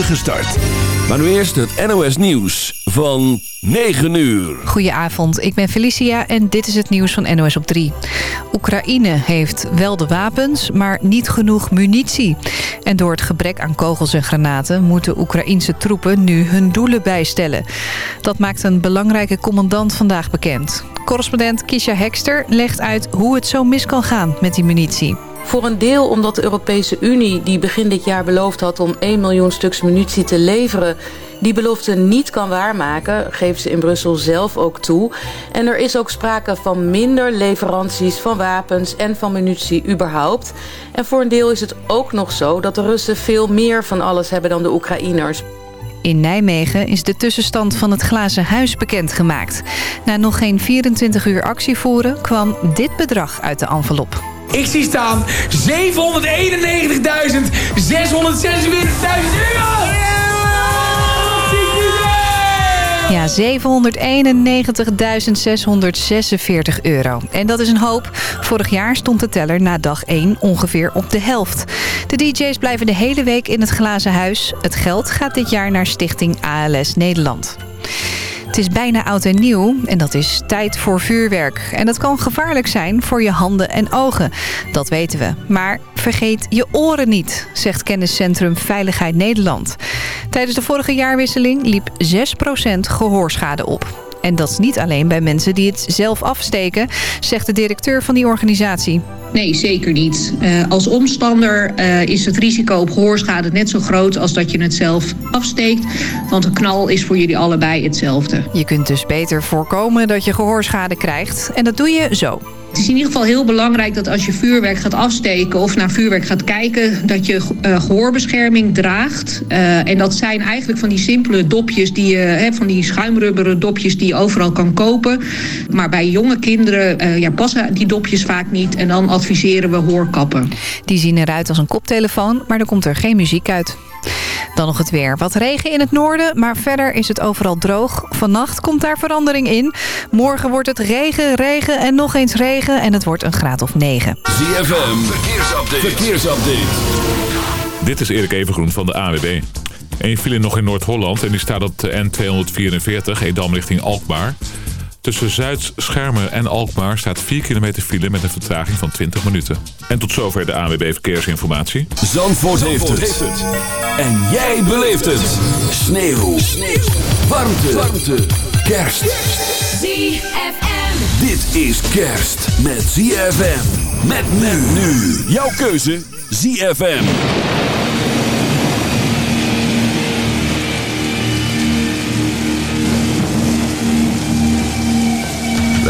start. Maar nu eerst het NOS Nieuws van 9 uur. Goedenavond, ik ben Felicia en dit is het nieuws van NOS op 3. Oekraïne heeft wel de wapens, maar niet genoeg munitie. En door het gebrek aan kogels en granaten... moeten Oekraïnse troepen nu hun doelen bijstellen. Dat maakt een belangrijke commandant vandaag bekend. Correspondent Kisha Hekster legt uit hoe het zo mis kan gaan met die munitie. Voor een deel omdat de Europese Unie, die begin dit jaar beloofd had om 1 miljoen stuks munitie te leveren, die belofte niet kan waarmaken, geven ze in Brussel zelf ook toe. En er is ook sprake van minder leveranties van wapens en van munitie überhaupt. En voor een deel is het ook nog zo dat de Russen veel meer van alles hebben dan de Oekraïners. In Nijmegen is de tussenstand van het glazen huis bekendgemaakt. Na nog geen 24 uur actie voeren kwam dit bedrag uit de envelop. Ik zie staan 791.646.000 euro! Ja, 791.646 euro. En dat is een hoop. Vorig jaar stond de teller na dag 1 ongeveer op de helft. De DJ's blijven de hele week in het glazen huis. Het geld gaat dit jaar naar stichting ALS Nederland. Het is bijna oud en nieuw en dat is tijd voor vuurwerk. En dat kan gevaarlijk zijn voor je handen en ogen. Dat weten we. Maar vergeet je oren niet, zegt kenniscentrum Veiligheid Nederland. Tijdens de vorige jaarwisseling liep 6% gehoorschade op. En dat is niet alleen bij mensen die het zelf afsteken, zegt de directeur van die organisatie. Nee, zeker niet. Uh, als omstander uh, is het risico op gehoorschade net zo groot als dat je het zelf afsteekt. Want een knal is voor jullie allebei hetzelfde. Je kunt dus beter voorkomen dat je gehoorschade krijgt. En dat doe je zo. Het is in ieder geval heel belangrijk dat als je vuurwerk gaat afsteken of naar vuurwerk gaat kijken, dat je uh, gehoorbescherming draagt. Uh, en dat zijn eigenlijk van die simpele dopjes, die, uh, hè, van die schuimrubberen dopjes die je overal kan kopen. Maar bij jonge kinderen ja, passen die dopjes vaak niet en dan adviseren we hoorkappen. Die zien eruit als een koptelefoon, maar er komt er geen muziek uit. Dan nog het weer. Wat regen in het noorden, maar verder is het overal droog. Vannacht komt daar verandering in. Morgen wordt het regen, regen en nog eens regen en het wordt een graad of 9. ZFM, verkeersupdate. verkeersupdate. Dit is Erik Evengroen van de AWB. Eén file nog in Noord-Holland en die staat op de N244, Edam richting Alkmaar. Tussen Zuid-Schermen en Alkmaar staat 4 kilometer file met een vertraging van 20 minuten. En tot zover de ANWB Verkeersinformatie. Zandvoort, Zandvoort heeft, het. En jij beleeft het. Sneeuw. Sneeuw. Warmte. Warmte. Kerst. ZFM. Dit is kerst met ZFM. Met men nu. Jouw keuze ZFM.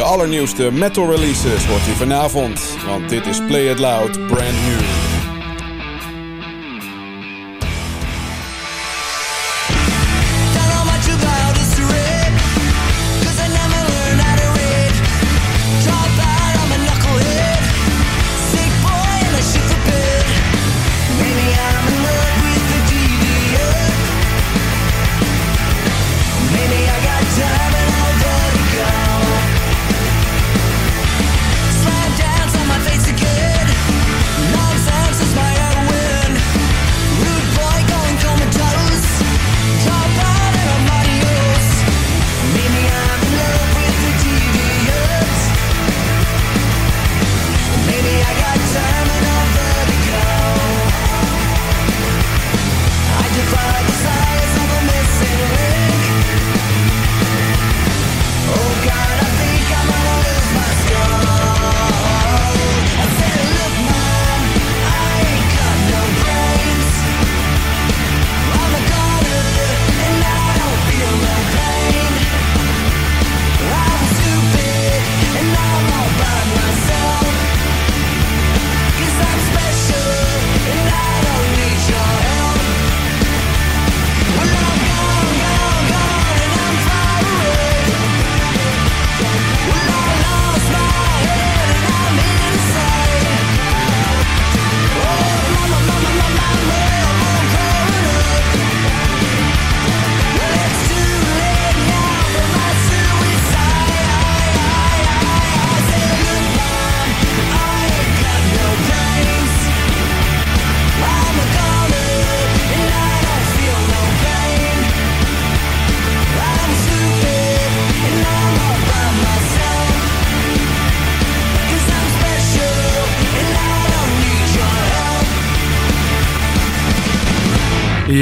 De allernieuwste metal releases hoort u vanavond, want dit is Play It Loud Brand New.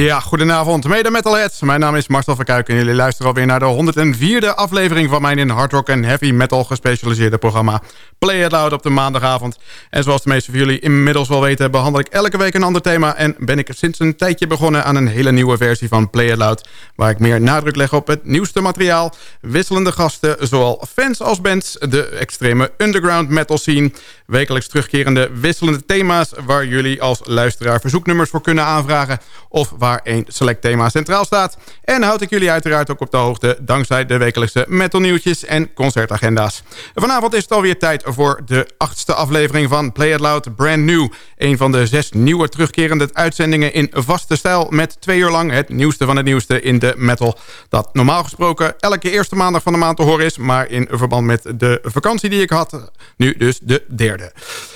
Ja, goedenavond, mede metalheads. Mijn naam is Marcel Verkuik en jullie luisteren alweer naar de 104e aflevering van mijn in hard rock en heavy metal gespecialiseerde programma Play It Loud op de maandagavond. En zoals de meeste van jullie inmiddels wel weten, behandel ik elke week een ander thema en ben ik sinds een tijdje begonnen aan een hele nieuwe versie van Play It Loud, waar ik meer nadruk leg op het nieuwste materiaal, wisselende gasten, zowel fans als bands, de extreme underground metal scene, wekelijks terugkerende wisselende thema's waar jullie als luisteraar verzoeknummers voor kunnen aanvragen of waar één select thema centraal staat. En houd ik jullie uiteraard ook op de hoogte dankzij de wekelijkse metal nieuwtjes en concertagenda's. Vanavond is het alweer tijd voor de achtste aflevering van Play It Loud Brand New. Een van de zes nieuwe terugkerende uitzendingen in vaste stijl met twee uur lang het nieuwste van het nieuwste in de metal. Dat normaal gesproken elke eerste maandag van de maand te horen is, maar in verband met de vakantie die ik had, nu dus de derde.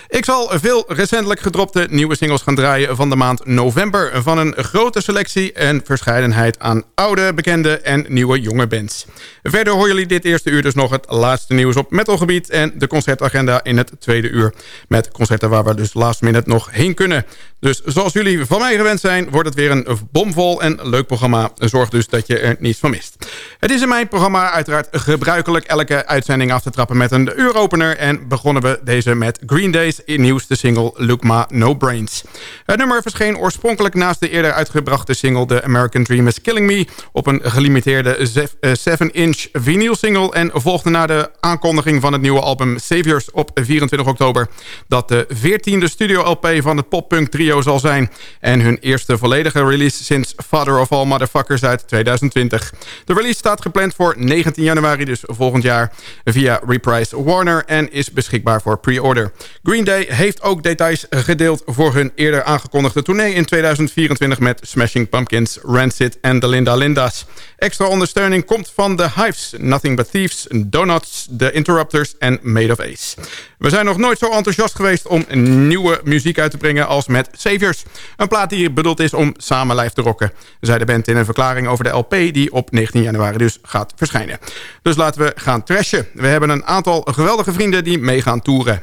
Ik zal veel recentelijk gedropte nieuwe singles gaan draaien van de maand november. Van een grote selectie en verscheidenheid aan oude, bekende en nieuwe jonge bands. Verder horen jullie dit eerste uur dus nog het laatste nieuws op metalgebied... en de concertagenda in het tweede uur. Met concerten waar we dus last minute nog heen kunnen. Dus zoals jullie van mij gewend zijn, wordt het weer een bomvol en leuk programma. Zorg dus dat je er niets van mist. Het is in mijn programma uiteraard gebruikelijk elke uitzending af te trappen met een uuropener. En begonnen we deze met Green Day's nieuwste single Look Ma No Brains. Het nummer verscheen oorspronkelijk naast de eerder uitgebrachte single The American Dream Is Killing Me... op een gelimiteerde 7-inch eh, vinyl single... en volgde na de aankondiging van het nieuwe album Saviors op 24 oktober... dat de 14e studio-LP van het poppunk trio zal zijn... en hun eerste volledige release sinds Father of All Motherfuckers uit 2020. De release staat gepland voor 19 januari, dus volgend jaar... via Reprise Warner en is beschikbaar voor pre-order. Green Day heeft ook details gedeeld voor hun eerder aangekondigde tournee in 2024 met Smashing Pumpkins, Rancid en de Linda Linda's. Extra ondersteuning komt van The Hives, Nothing But Thieves, Donuts, The Interrupters en Made of Ace. We zijn nog nooit zo enthousiast geweest om nieuwe muziek uit te brengen als met Saviors. Een plaat die bedoeld is om samen lijf te rocken, zei de band in een verklaring over de LP die op 19 januari dus gaat verschijnen. Dus laten we gaan trashen. We hebben een aantal geweldige vrienden die mee gaan toeren.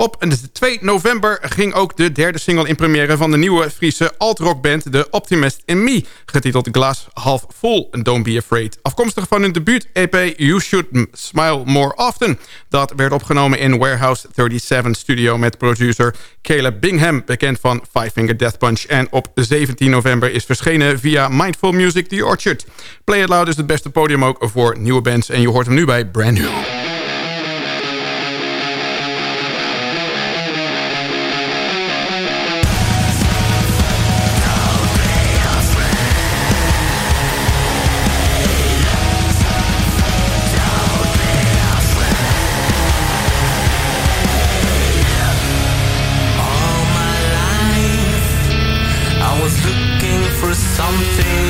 Op 2 november ging ook de derde single in première van de nieuwe Friese alt-rockband The Optimist in Me, getiteld Glass Half Full, Don't Be Afraid. Afkomstig van hun debuut-EP You Should Smile More Often. Dat werd opgenomen in Warehouse 37 Studio met producer Caleb Bingham, bekend van Five Finger Death Punch. En op 17 november is verschenen via Mindful Music The Orchard. Play It Loud is het beste podium ook voor nieuwe bands en je hoort hem nu bij Brand New. Something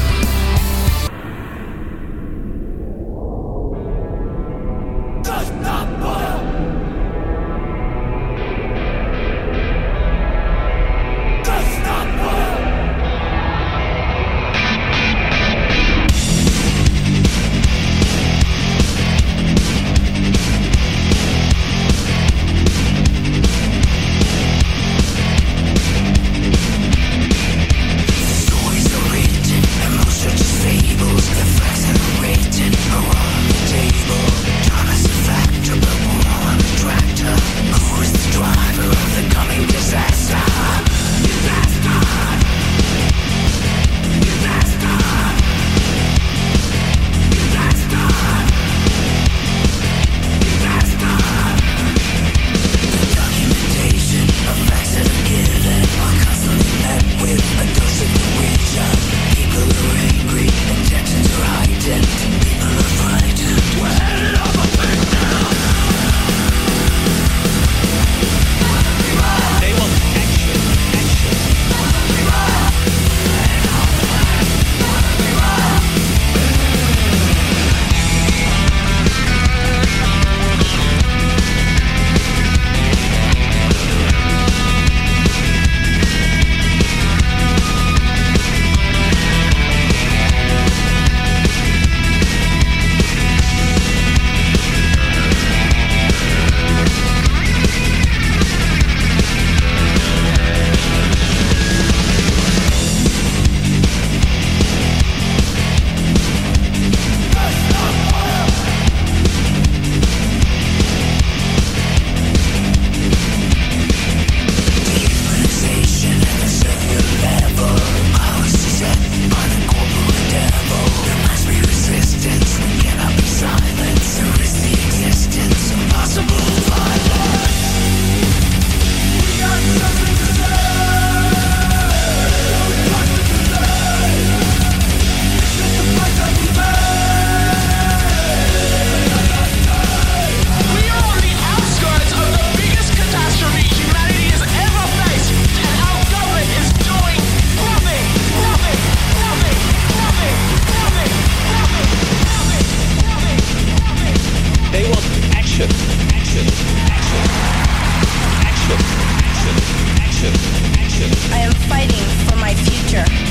Action. I am fighting for my future.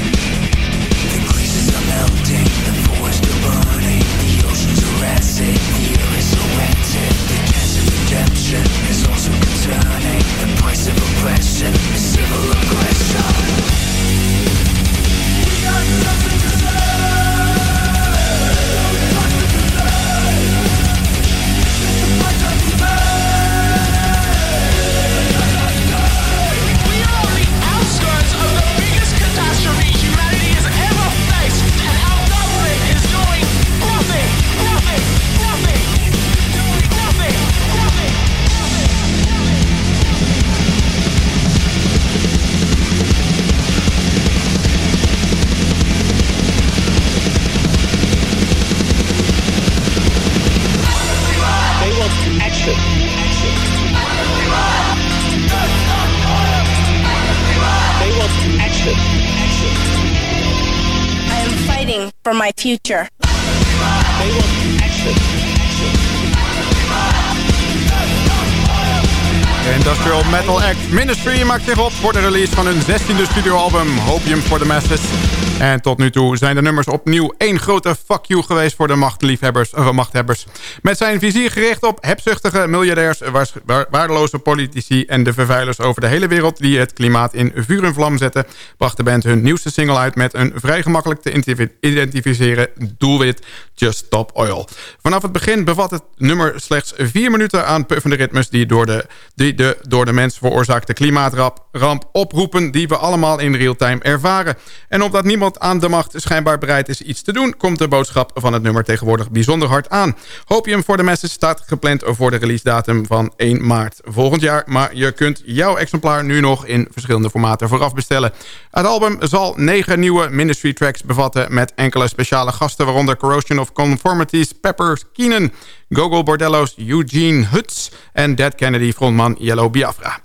future. Act Ministry maakt zich op voor de release van hun 16e studioalbum Hopium for the Masses. En tot nu toe zijn de nummers opnieuw één grote fuck you geweest voor de machtliefhebbers, uh, machthebbers. Met zijn vizier gericht op hebzuchtige miljardairs, waardeloze politici en de vervuilers over de hele wereld die het klimaat in vuur en vlam zetten, bracht de band hun nieuwste single uit met een vrij gemakkelijk te identificeren doelwit Just Stop Oil. Vanaf het begin bevat het nummer slechts vier minuten aan puffende ritmes die door de, de door de mens veroorzaakte klimaatramp oproepen... die we allemaal in real-time ervaren. En omdat niemand aan de macht schijnbaar bereid is iets te doen... komt de boodschap van het nummer tegenwoordig bijzonder hard aan. Hopium for the Message staat gepland voor de release datum van 1 maart volgend jaar. Maar je kunt jouw exemplaar nu nog in verschillende formaten vooraf bestellen. Het album zal negen nieuwe Ministry tracks bevatten... met enkele speciale gasten, waaronder Corrosion of Conformities, Pepper Keenan... Gogol Bordello's Eugene Huts en Dead Kennedy frontman Yellow Biafra.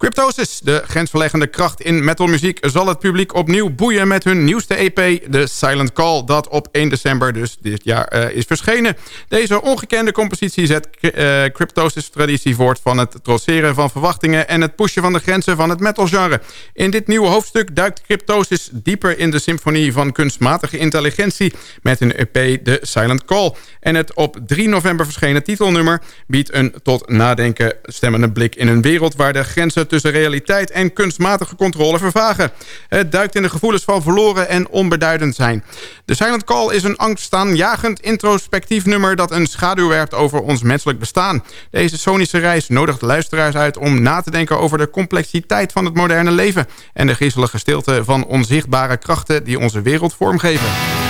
Cryptosis, de grensverleggende kracht in metalmuziek... zal het publiek opnieuw boeien met hun nieuwste EP... The Silent Call, dat op 1 december dus dit jaar uh, is verschenen. Deze ongekende compositie zet uh, Cryptosis traditie voort... van het trotseren van verwachtingen... en het pushen van de grenzen van het metalgenre. In dit nieuwe hoofdstuk duikt Cryptosis dieper in de symfonie... van kunstmatige intelligentie met hun EP The Silent Call. En het op 3 november verschenen titelnummer... biedt een tot nadenken stemmende blik in een wereld... waar de grenzen tussen realiteit en kunstmatige controle vervagen. Het duikt in de gevoelens van verloren en onbeduidend zijn. The Silent Call is een angstaanjagend introspectief nummer... dat een schaduw werpt over ons menselijk bestaan. Deze sonische reis nodigt luisteraars uit om na te denken... over de complexiteit van het moderne leven... en de griezelige stilte van onzichtbare krachten die onze wereld vormgeven.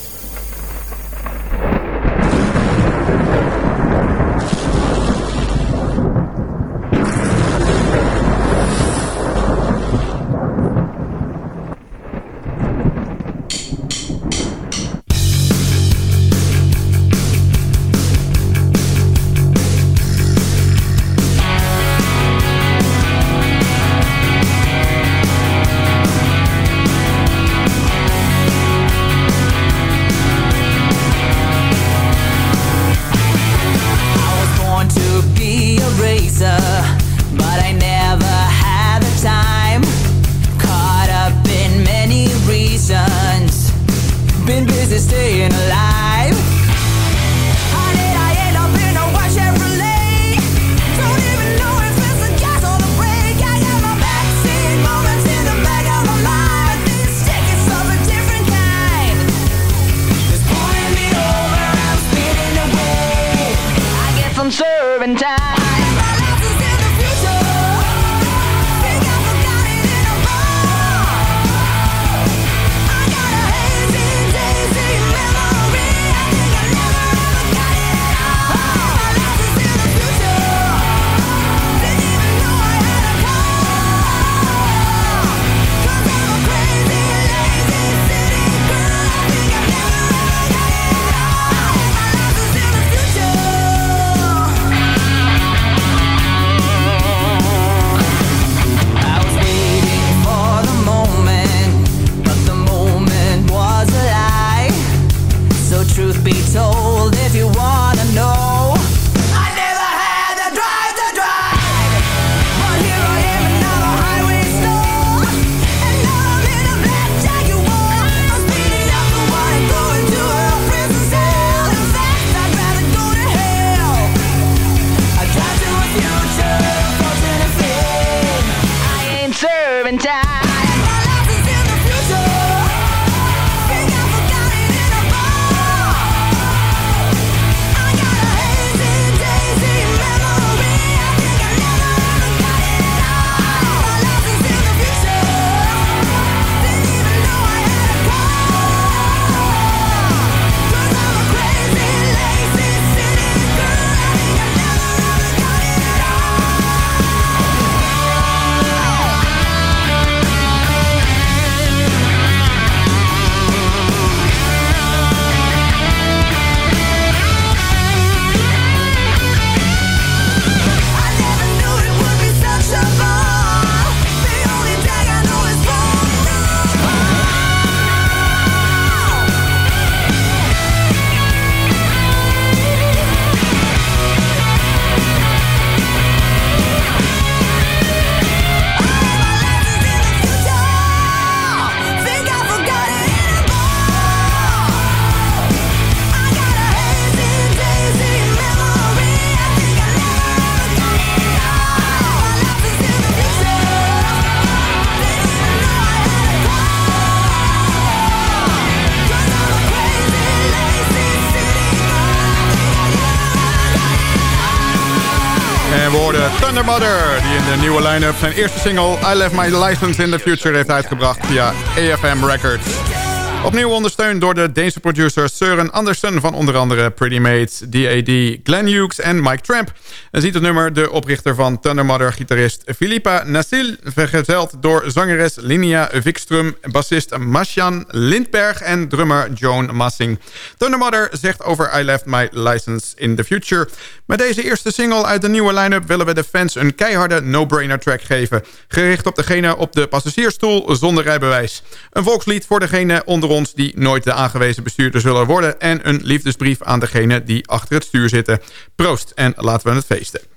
Mother, die in de nieuwe line-up zijn eerste single I Left My License in the Future heeft uitgebracht via AFM Records. Opnieuw ondersteund door de Deense producer Søren Andersen... van onder andere Pretty Mates, D.A.D., Glenn Hughes en Mike Tramp. En ziet het nummer de oprichter van Thunder Mother... gitarist Philippa Nassil, vergezeld door zangeres Linia Wikström... bassist Masjan Lindberg en drummer Joan Massing. Thunder Mother zegt over I Left My License in the Future... Met deze eerste single uit de nieuwe line-up... willen we de fans een keiharde no-brainer track geven. Gericht op degene op de passagiersstoel zonder rijbewijs. Een volkslied voor degene onder ons die nooit de aangewezen bestuurder zullen worden... en een liefdesbrief aan degene die achter het stuur zitten. Proost en laten we het feesten.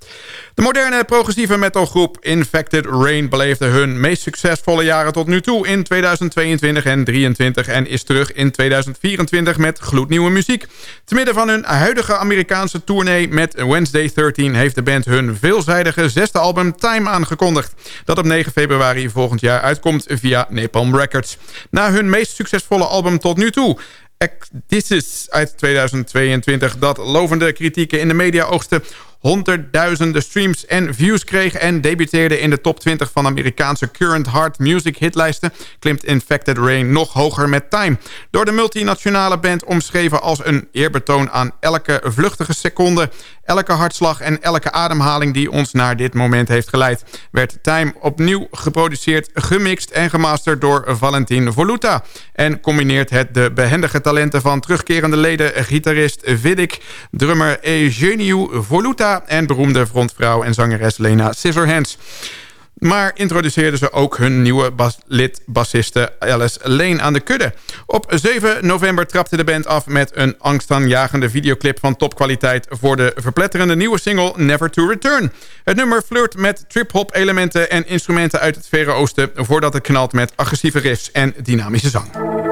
De moderne progressieve metalgroep Infected Rain beleefde hun meest succesvolle jaren tot nu toe in 2022 en 2023 en is terug in 2024 met gloednieuwe muziek. Te midden van hun huidige Amerikaanse tournee met Wednesday 13 heeft de band hun veelzijdige zesde album Time aangekondigd, dat op 9 februari volgend jaar uitkomt via Napalm Records. Na hun meest succesvolle album tot nu toe This is uit 2022 dat lovende kritieken in de media oogsten honderdduizenden streams en views kreeg... en debuteerde in de top 20 van Amerikaanse current hard music hitlijsten... klimt Infected Rain nog hoger met Time. Door de multinationale band omschreven als een eerbetoon aan elke vluchtige seconde... elke hartslag en elke ademhaling die ons naar dit moment heeft geleid... werd Time opnieuw geproduceerd, gemixt en gemasterd door Valentin Voluta... en combineert het de behendige talenten van terugkerende leden... gitarist Vidic, drummer Eugeniu Voluta... en beroemde frontvrouw en zangeres Lena Scissorhands... Maar introduceerden ze ook hun nieuwe bas lid bassiste Alice Lane aan de kudde. Op 7 november trapte de band af met een angstaanjagende videoclip van topkwaliteit... voor de verpletterende nieuwe single Never to Return. Het nummer flirt met trip-hop elementen en instrumenten uit het Verre Oosten... voordat het knalt met agressieve riffs en dynamische zang.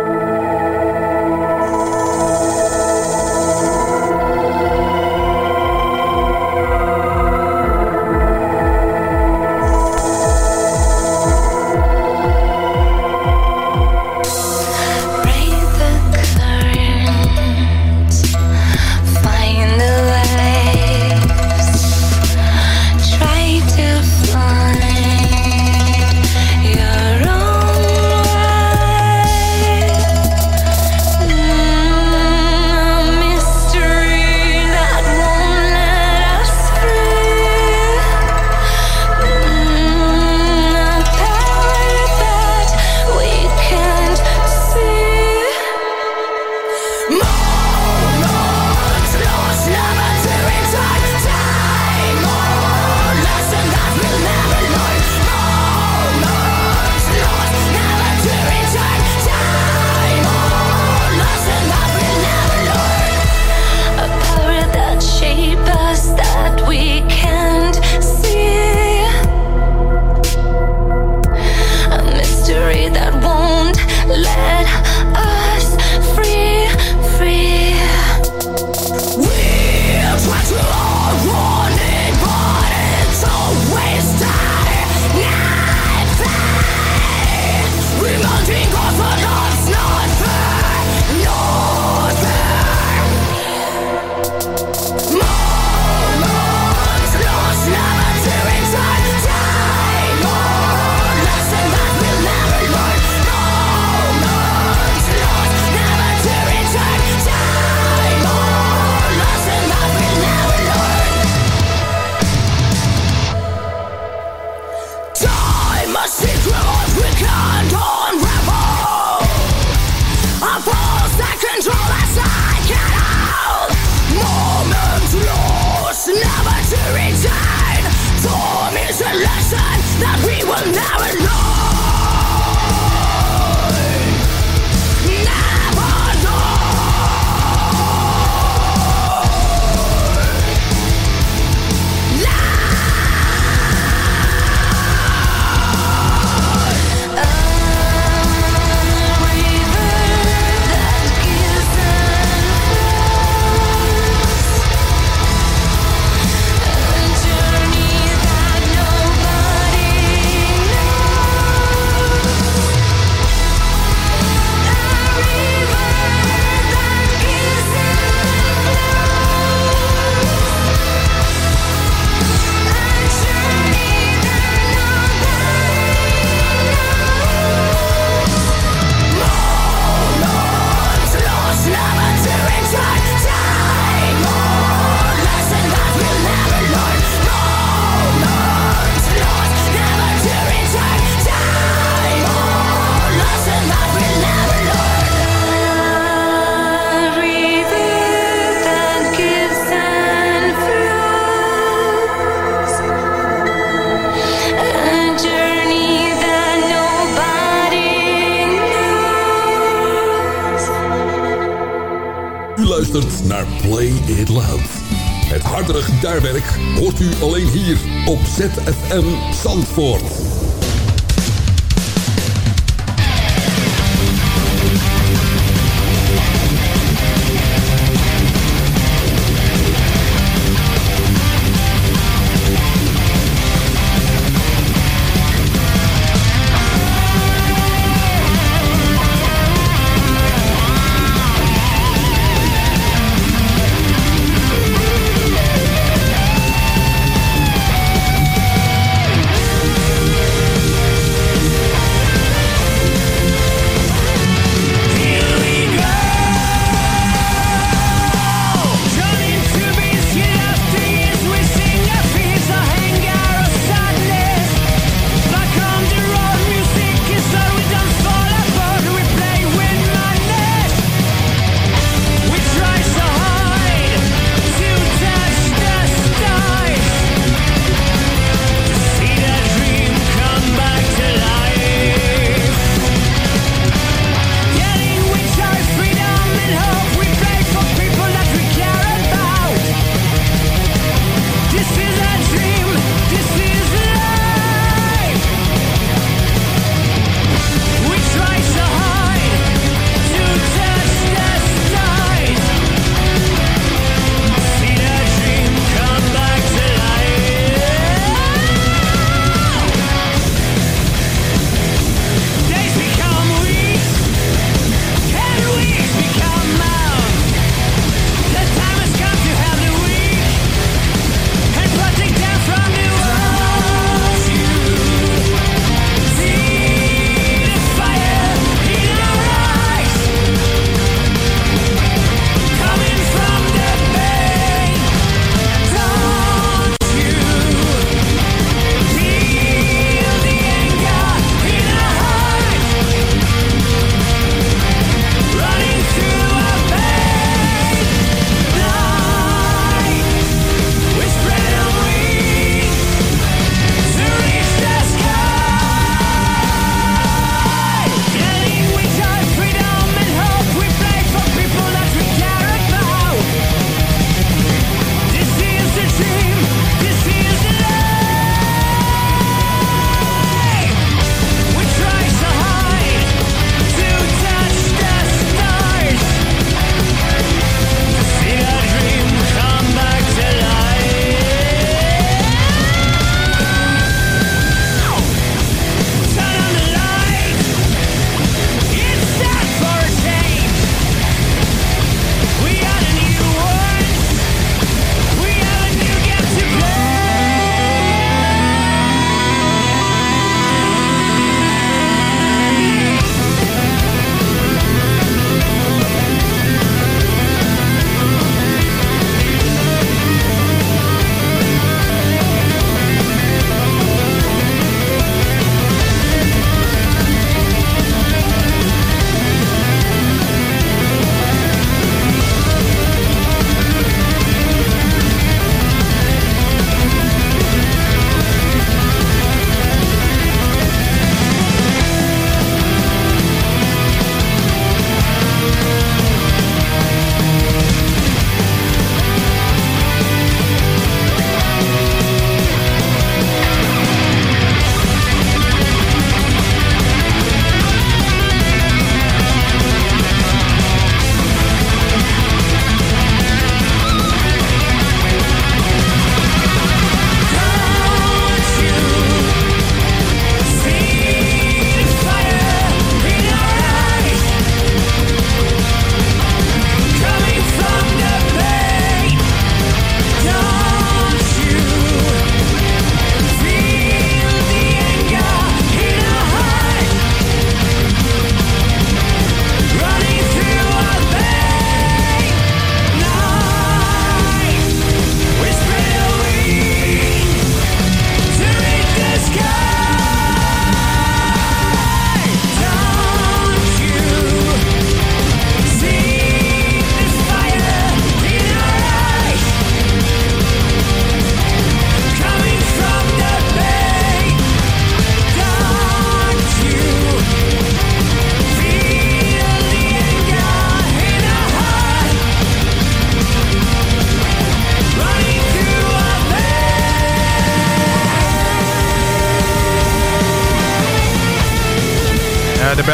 ZFM Zandvoort.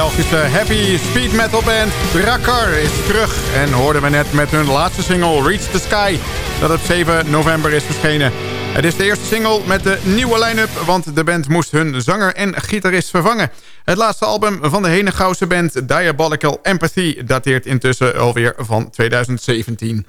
Belgische heavy speed metal band Drakkar is terug. En hoorden we net met hun laatste single Reach the Sky... dat op 7 november is verschenen. Het is de eerste single met de nieuwe line-up... want de band moest hun zanger en gitarist vervangen. Het laatste album van de Henegouwse band Diabolical Empathy... dateert intussen alweer van 2017.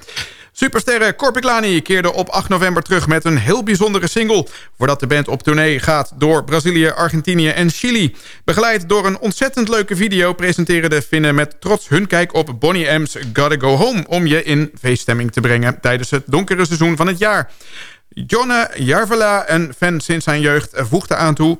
Supersterren Corpiclani keerde op 8 november terug met een heel bijzondere single... voordat de band op tournee gaat door Brazilië, Argentinië en Chili. Begeleid door een ontzettend leuke video... presenteren de Finnen met trots hun kijk op Bonnie M's Gotta Go Home... om je in feeststemming te brengen tijdens het donkere seizoen van het jaar. Jonne Jarvela, een fan sinds zijn jeugd, voegde aan toe...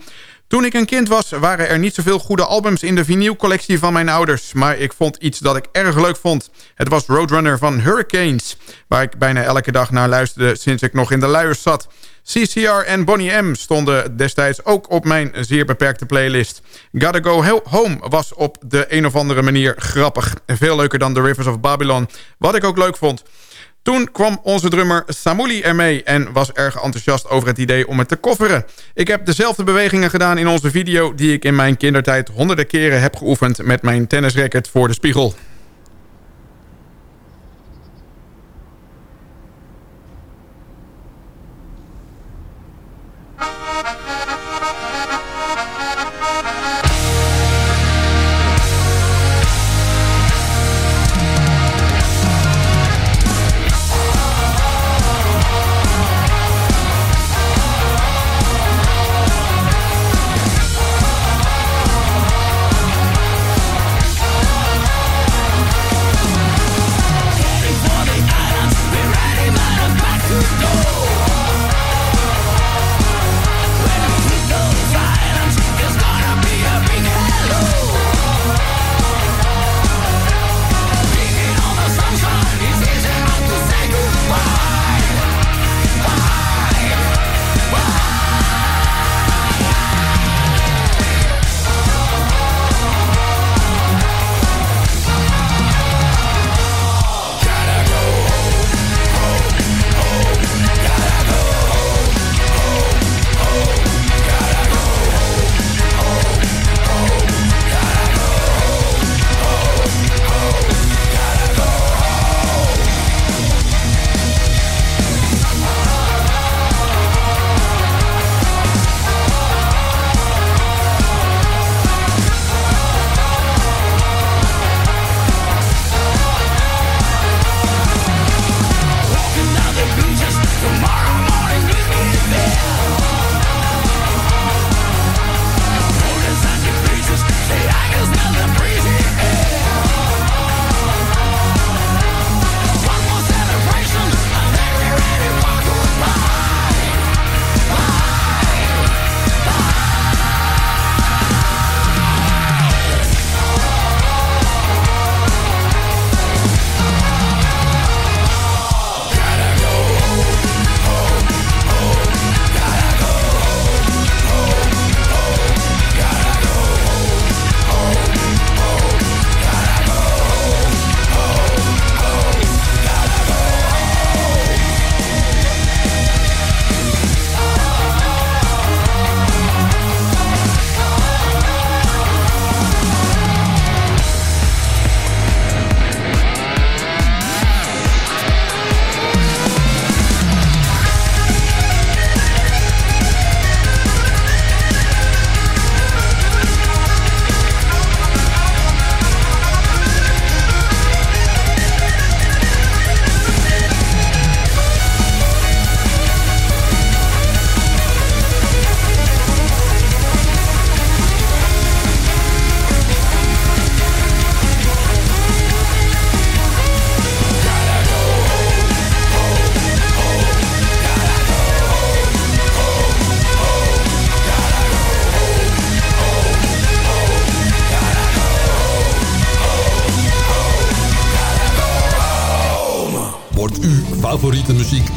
Toen ik een kind was, waren er niet zoveel goede albums in de vinylcollectie van mijn ouders. Maar ik vond iets dat ik erg leuk vond. Het was Roadrunner van Hurricanes, waar ik bijna elke dag naar luisterde sinds ik nog in de luiers zat. CCR en Bonnie M stonden destijds ook op mijn zeer beperkte playlist. Gotta Go Home was op de een of andere manier grappig. Veel leuker dan The Rivers of Babylon, wat ik ook leuk vond. Toen kwam onze drummer Samuli ermee en was erg enthousiast over het idee om het te kofferen. Ik heb dezelfde bewegingen gedaan in onze video die ik in mijn kindertijd honderden keren heb geoefend met mijn tennisracket voor de spiegel.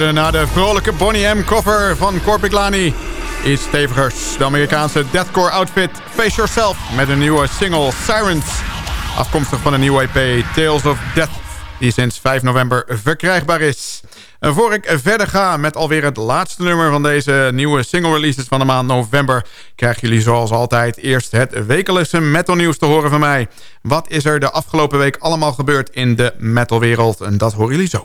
Hoorde na de vrolijke Bonnie M cover van Corpiclani iets stevigers. De Amerikaanse deathcore outfit Face Yourself met een nieuwe single Sirens. Afkomstig van een nieuwe EP Tales of Death die sinds 5 november verkrijgbaar is. En voor ik verder ga met alweer het laatste nummer van deze nieuwe single releases van de maand november... krijgen jullie zoals altijd eerst het wekelijkse metal nieuws te horen van mij. Wat is er de afgelopen week allemaal gebeurd in de metalwereld? En dat horen jullie zo.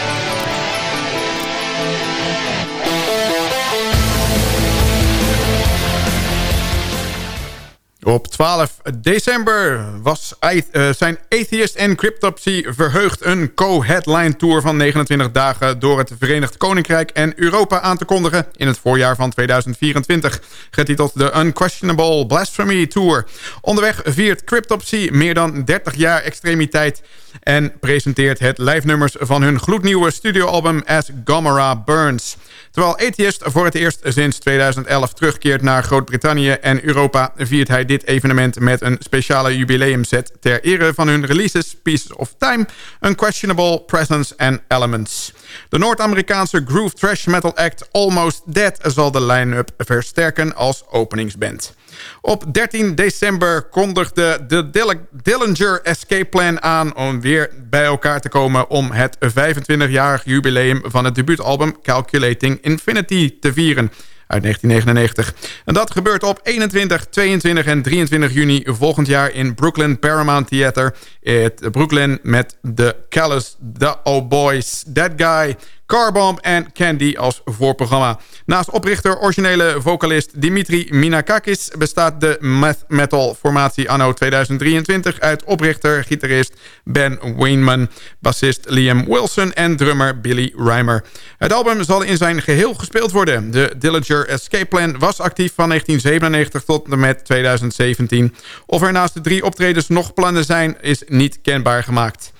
Op 12 december was, uh, zijn Atheist en Cryptopsy verheugd een co-headline tour van 29 dagen door het Verenigd Koninkrijk en Europa aan te kondigen in het voorjaar van 2024, getiteld de Unquestionable Blasphemy Tour. Onderweg viert Cryptopsy meer dan 30 jaar extremiteit en presenteert het lijfnummers van hun gloednieuwe studioalbum As Gomorrah Burns. Terwijl Atheist voor het eerst sinds 2011 terugkeert naar Groot-Brittannië en Europa... viert hij dit evenement met een speciale jubileumset... ter ere van hun releases Pieces of Time, Unquestionable Presence and Elements. De Noord-Amerikaanse groove thrash metal act Almost Dead... zal de line-up versterken als openingsband. Op 13 december kondigde de Dillinger Escape Plan aan... weer bij elkaar te komen om het 25-jarig jubileum... van het debuutalbum Calculating Infinity te vieren uit 1999. En dat gebeurt op 21, 22 en 23 juni volgend jaar in Brooklyn Paramount Theater. Het Brooklyn met de Callous, The Oh Boys, That Guy, Carbomb en Candy als voorprogramma. Naast oprichter originele vocalist Dimitri Minakakis... bestaat de math metal formatie anno 2023 uit oprichter, gitarist Ben Weinman... bassist Liam Wilson en drummer Billy Reimer. Het album zal in zijn geheel gespeeld worden. De Dillinger Escape Plan was actief van 1997 tot en met 2017. Of er naast de drie optredens nog plannen zijn, is niet kenbaar gemaakt.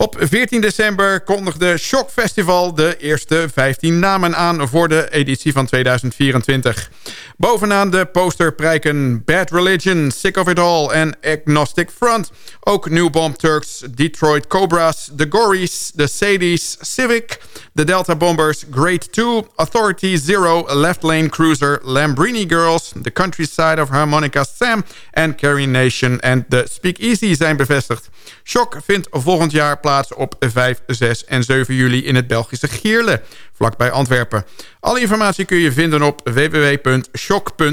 Op 14 december kondigde Shock Festival de eerste 15 namen aan voor de editie van 2024. Bovenaan de poster prijken Bad Religion, Sick of It All en Agnostic Front. Ook New Bomb Turks, Detroit Cobras, The Gories, The Sadies, Civic, The Delta Bombers, Great 2, Authority Zero, Left Lane Cruiser, Lambrini Girls, The Countryside of Harmonica Sam en Carrie Nation en The Speak Easy zijn bevestigd. Shock vindt volgend jaar plaats op 5, 6 en 7 juli in het Belgische Gierle, vlakbij Antwerpen. Alle informatie kun je vinden op www.shock.be.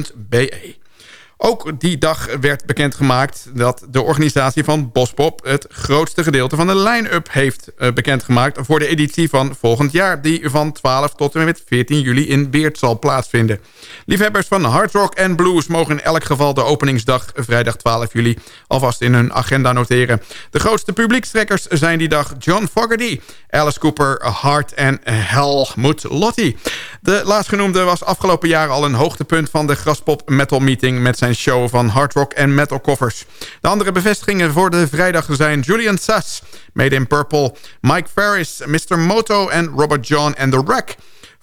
Ook die dag werd bekendgemaakt dat de organisatie van Bospop... het grootste gedeelte van de line-up heeft uh, bekendgemaakt... voor de editie van volgend jaar... die van 12 tot en met 14 juli in Beert zal plaatsvinden. Liefhebbers van hard rock en blues mogen in elk geval de openingsdag... vrijdag 12 juli alvast in hun agenda noteren. De grootste publiekstrekkers zijn die dag John Fogerty... Alice Cooper, Hart en Helmut Lotti. De laatstgenoemde was afgelopen jaar al een hoogtepunt... van de Graspop Metal Meeting met zijn show van hard rock en metal covers. De andere bevestigingen voor de vrijdag zijn Julian Sass, Made in Purple... Mike Ferris, Mr. Moto en Robert John and The Wreck...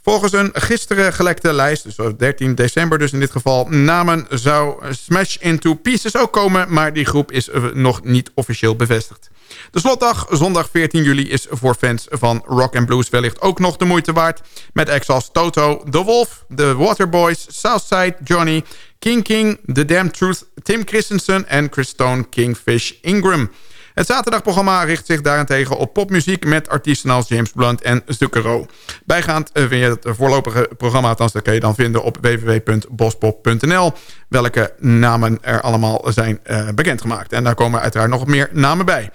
Volgens een gisteren gelekte lijst, dus 13 december dus in dit geval... namen zou Smash Into Pieces ook komen... maar die groep is nog niet officieel bevestigd. De slotdag, zondag 14 juli, is voor fans van rock and blues wellicht ook nog de moeite waard. Met acts Toto, The Wolf, The Waterboys, Southside, Johnny, King King, The Damn Truth, Tim Christensen en Christone Kingfish Ingram. Het zaterdagprogramma richt zich daarentegen op popmuziek... met artiesten als James Blunt en Zucchero. Bijgaand vind je het voorlopige programma... dat kan je dan vinden op www.bospop.nl... welke namen er allemaal zijn uh, bekendgemaakt. En daar komen uiteraard nog meer namen bij.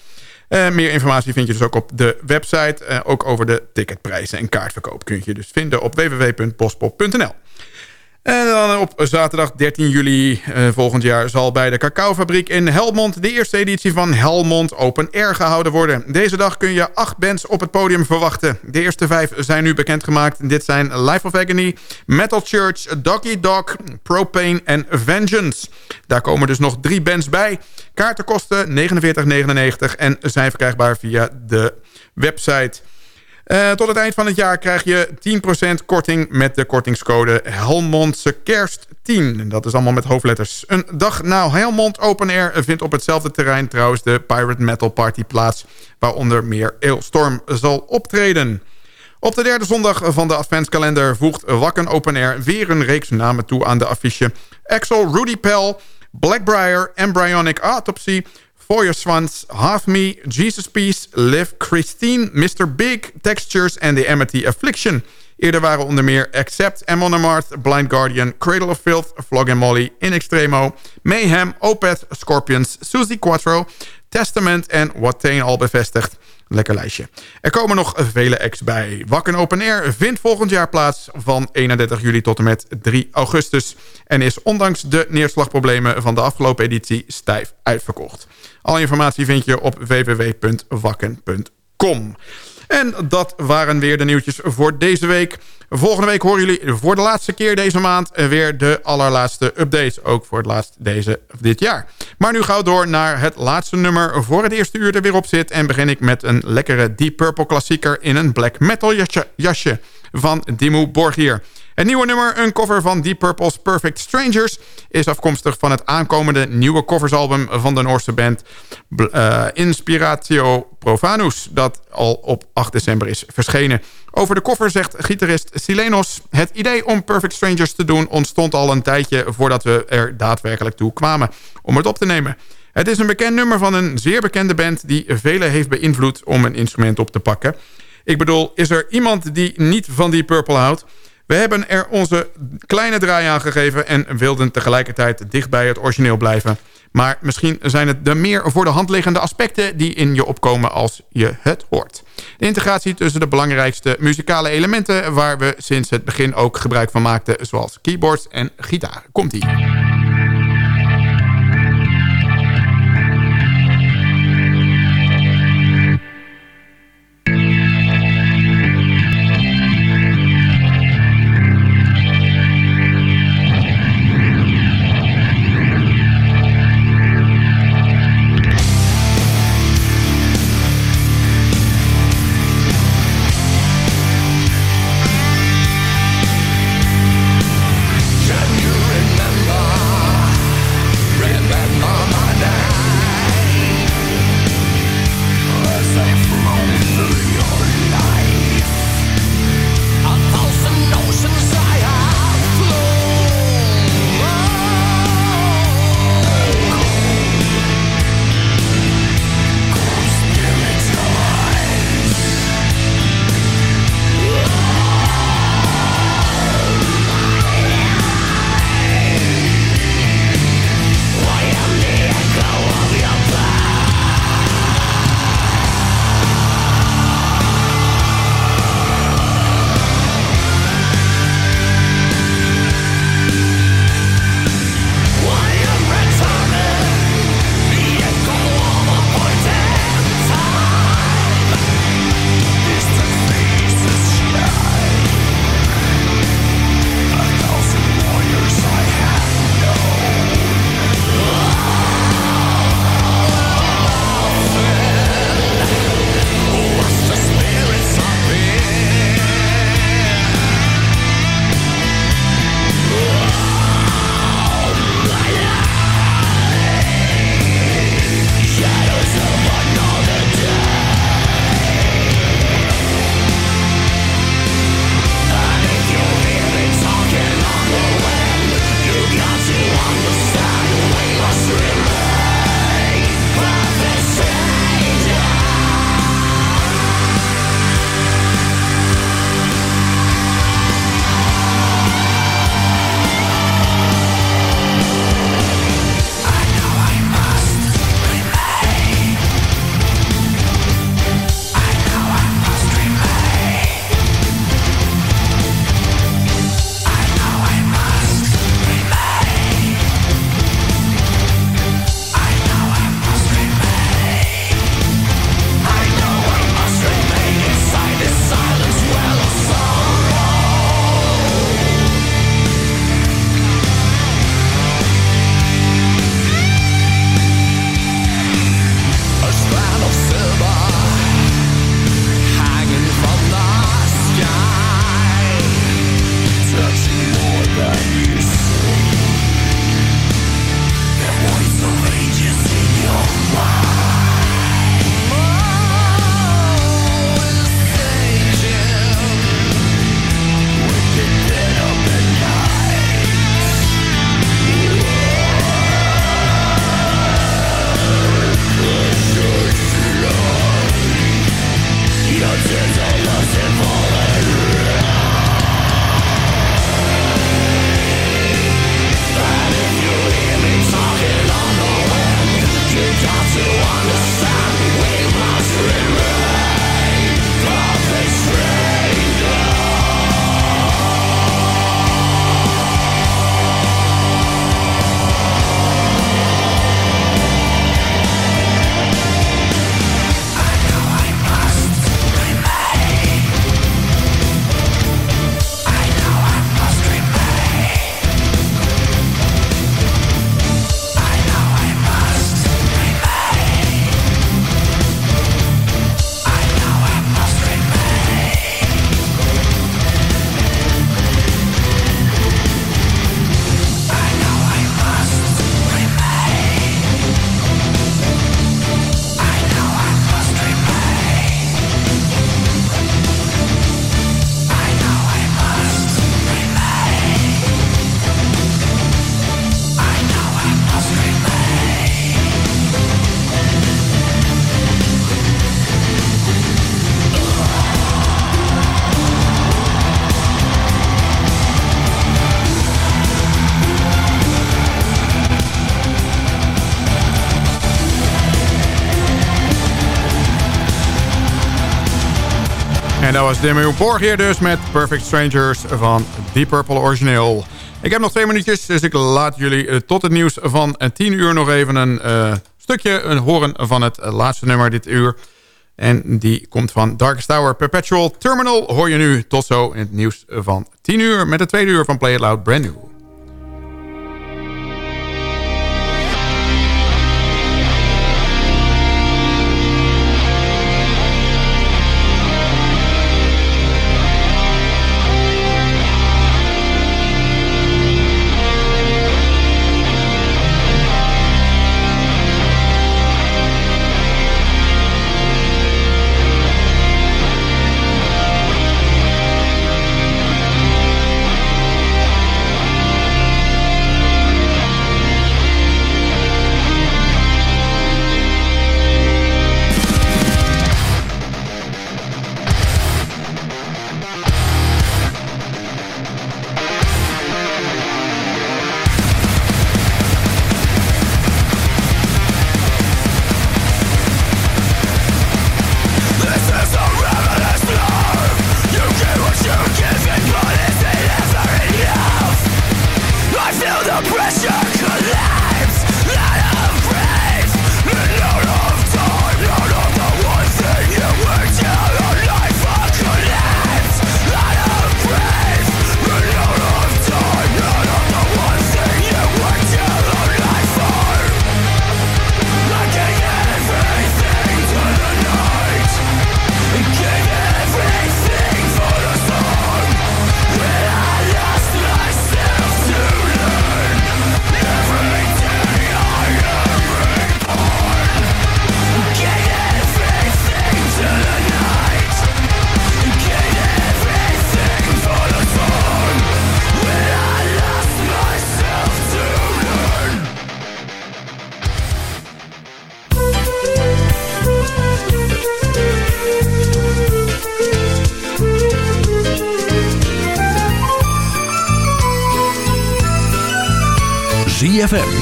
Uh, meer informatie vind je dus ook op de website. Uh, ook over de ticketprijzen en kaartverkoop kun je dus vinden op www.bospop.nl. En dan op zaterdag 13 juli uh, volgend jaar zal bij de cacaofabriek in Helmond... de eerste editie van Helmond Open Air gehouden worden. Deze dag kun je acht bands op het podium verwachten. De eerste vijf zijn nu bekendgemaakt. Dit zijn Life of Agony, Metal Church, Doggy Dog, Propane en Vengeance. Daar komen dus nog drie bands bij. Kaarten kosten 49,99 en zijn verkrijgbaar via de website... Uh, tot het eind van het jaar krijg je 10% korting met de kortingscode Helmondse Kerst 10. En dat is allemaal met hoofdletters. Een dag na Helmond Open Air vindt op hetzelfde terrein trouwens de Pirate Metal Party plaats... waaronder meer Eelstorm zal optreden. Op de derde zondag van de adventskalender voegt Wakken Open Air... weer een reeks namen toe aan de affiche. Axel, Rudy Pell, Blackbriar, Embryonic Autopsy... Foyer Swans, Half Me, Jesus Peace, Liv, Christine, Mr. Big, Textures en The Amity Affliction... Eerder waren onder meer Accept, Amon Amarth, Blind Guardian, Cradle of Filth, and Molly, In Extremo, Mayhem, Opeth, Scorpions, Suzy Quattro, Testament en Watain al bevestigd. Lekker lijstje. Er komen nog vele acts bij. Wakken Open Air vindt volgend jaar plaats van 31 juli tot en met 3 augustus. En is ondanks de neerslagproblemen van de afgelopen editie stijf uitverkocht. Alle informatie vind je op www.wakken.com. En dat waren weer de nieuwtjes voor deze week. Volgende week horen jullie voor de laatste keer deze maand... weer de allerlaatste updates. Ook voor het laatst deze, dit jaar. Maar nu gauw door naar het laatste nummer voor het eerste uur er weer op zit. En begin ik met een lekkere Deep Purple klassieker... in een black metal jasje, van Dimmu Borgir. Het nieuwe nummer, een cover van Deep Purple's Perfect Strangers... is afkomstig van het aankomende nieuwe coversalbum van de Noorse band... Uh, Inspiratio Profanus, dat al op 8 december is verschenen. Over de koffer zegt gitarist Silenos... het idee om Perfect Strangers te doen ontstond al een tijdje... voordat we er daadwerkelijk toe kwamen om het op te nemen. Het is een bekend nummer van een zeer bekende band... die velen heeft beïnvloed om een instrument op te pakken. Ik bedoel, is er iemand die niet van die Purple houdt... We hebben er onze kleine draai aan gegeven... en wilden tegelijkertijd dicht bij het origineel blijven. Maar misschien zijn het de meer voor de hand liggende aspecten... die in je opkomen als je het hoort. De integratie tussen de belangrijkste muzikale elementen... waar we sinds het begin ook gebruik van maakten... zoals keyboards en gitaar. Komt-ie. Dat was Demi Borgir dus met Perfect Strangers van Deep Purple origineel. Ik heb nog twee minuutjes, dus ik laat jullie eh, tot het nieuws van 10 uur nog even een uh, stukje horen van het laatste nummer dit uur. En die komt van Darkest Tower Perpetual Terminal. Hoor je nu tot zo in het nieuws van 10 uur met het tweede uur van Play It Loud Brand New.